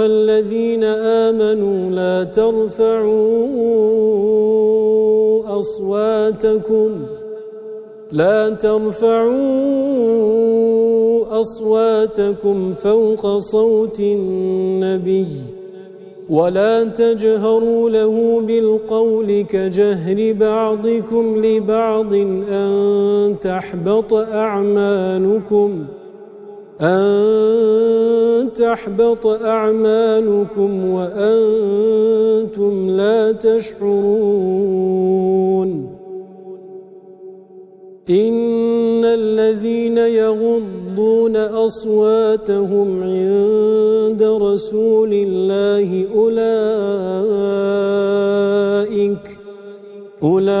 أيها الذين آمنوا لا ترفعوا أصواتكم. لا ترفعوا أصواتكم فوق صوت النبي ولا تجهروا له بالقول كجهر بعضكم لبعض أن تحبط أعمالكم. أن تحبط أعمالكم وأنتم لا تشعرون. إن الذين يغضون أصواتهم عند رسول الله أولئك أولئك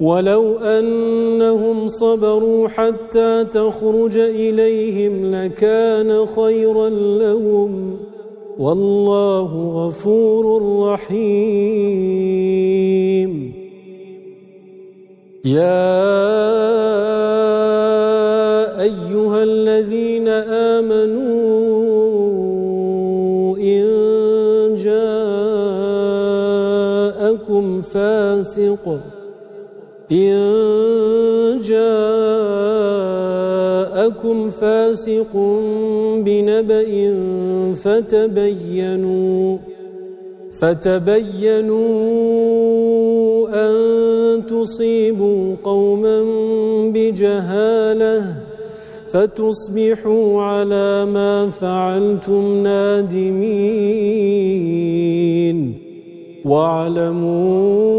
ولو أنهم صبروا حتى تخرج إليهم لكان خيرا لهم. والله غفور رحيم. يا أيها الذين آمنوا إن جاءكم فاسق إن جاءكم فاسق بنبأ فتبينوا فتبينوا أن تصيبوا قوما بجهالة فتصبحوا على ما فعلتم نادمين. واعلموا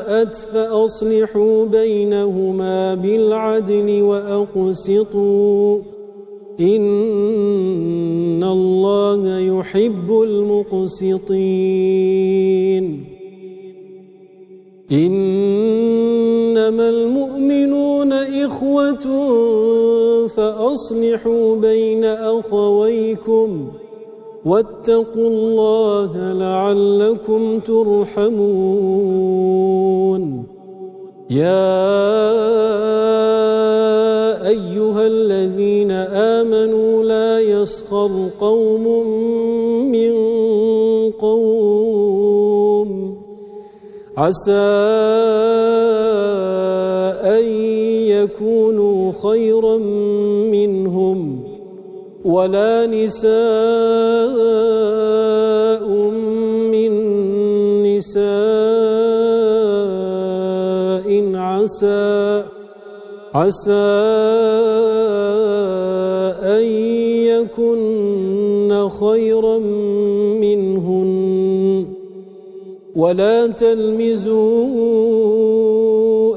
فأصلحوا بينهما بالعدل وأقسطوا. إن الله يحب المقسطين. إنما المؤمنون إخوة فأصلحوا بين أخويكم. واتقوا الله لعلكم ترحمون. يا أيها الذين آمنوا لا يسخر قوم من قوم. عسى أن يكونوا خيرا منهم. ولا نساء من نساء عسى عسى أن يكن خيرا منهن. ولا تلمزوا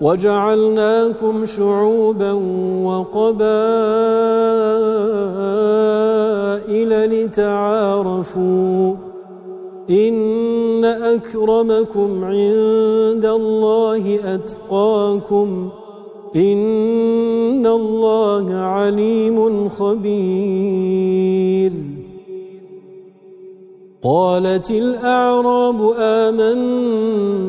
وجعلناكم شعوبا وقبائل لتعارفوا إن أكرمكم عند الله أتقاكم إن الله عليم خبير. قالت الأعراب آمنا